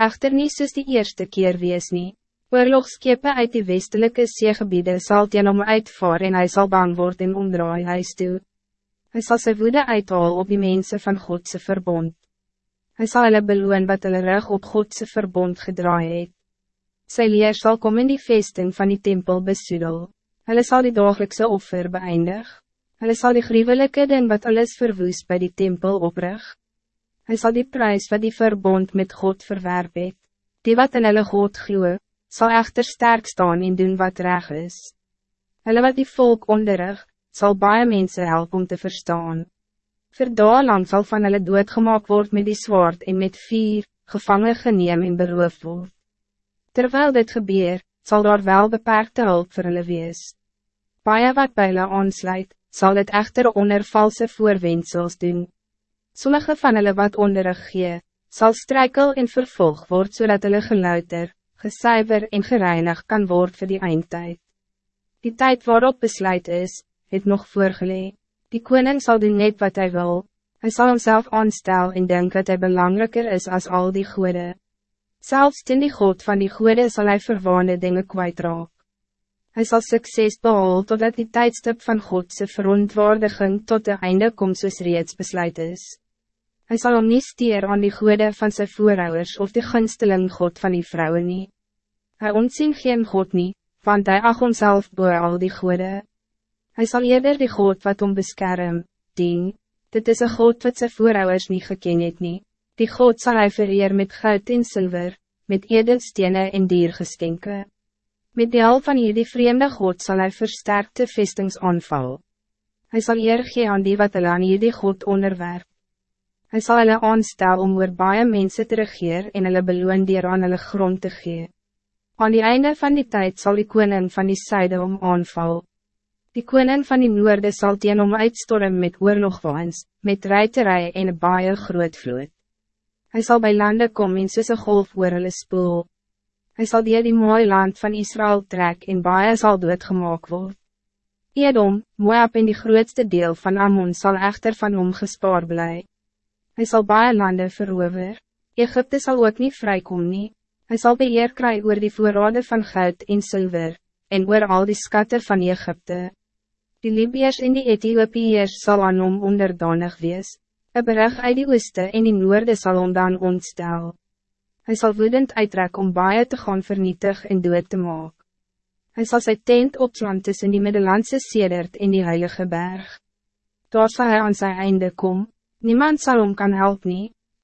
echter nie soos die eerste keer wees nie. Oorlogskepe uit die westelijke zeegebiede sal teen hom uitvaar en hy sal bang word en omdraai huis toe. Hy sal sy woede uithaal op die mensen van Godse verbond. Hij zal hulle beloon wat hulle rug op Godse verbond gedraai het. Sy leer sal kom in die vesting van die tempel besoedel. Hulle sal die dagelijkse offer beëindig. Hulle sal die gruwelijke ding wat alles verwoes bij die tempel oprig. Hij zal die prijs wat die verbond met God verwerp het. Die wat in hulle God gloe, sal echter sterk staan en doen wat reg is. Hulle wat die volk onderrig, sal baie mense help om te verstaan. Vir lang sal van hulle doodgemaak word met die zwaard en met vier, gevangen geneem en beroof word. Terwijl dit gebeur, zal daar wel beperkte hulp vir hulle wees. Baie wat by hulle aansluit, sal dit echter onder valse voorwensels doen. Sommige van hulle wat onderrig gee, sal strijkel en vervolg word zodat hulle geluider, gesuiver en gereinig kan word voor die eindtijd. Die tijd waarop besluit is, het nog voorgeleid. Die koning zal doen net wat hij wil. Hij zal hemzelf aanstel en denken dat hij belangrijker is als al die goede. Zelfs in die God van die goede zal hij verwaande dingen kwijtraak. Hij zal succes behalen totdat die tijdstip van Godse verontwaardiging tot de einde komt soos reeds besluit is. Hij zal hem niet stier aan die goede van zijn voorouders of de gunsteling God van die vrouwen niet. Hij ontzien geen God niet, want hij ach onszelf boor al die goede. Hij zal eerder die God wat om beskerm, dien. Dit is een God wat zijn voorouders niet geken het nie. Die God zal hij vereer met goud en zilver, met edelstenen en diergeskenke. Met die al van hierdie vreemde God zal hij versterkte vestings aanval. Hij zal eer gee aan die wat hulle aan hierdie God onderwerp. Hij zal hulle aanstel om oor baie mense te regeer en hulle beloon dier aan hulle grond te gee. Aan die einde van die tijd zal die koning van die syde om aanval. Die koning van die noorde sal teen om uitstorm met oorlogwaans, met ruiterij en een baie groot vloed. Hij zal bij landen komen en soos een golf oor hulle spoel. Hy sal die die mooie land van Israël trek en baie sal doodgemaak word. Edom, Moab en die grootste deel van Ammon zal echter van hom gespaar bly. Hy sal baie lande verover. Egypte zal ook niet vrijkom nie. Hy sal beheer kry oor die voorrade van goud en zilver, en oor al die skatten van Egypte. Die Libiërs en die Ethiopiërs sal aan hom onderdanig wees. Een berig uit die ooste en die noorde sal hom dan ontstel. Hij zal woedend uittrek om baie te gaan vernietig en dood te maak. Hij zal zijn tent opslaan tussen die Middellandse sedert en die Heilige Berg. Daar zal hij aan zijn einde komen. Niemand zal hem kan helpen.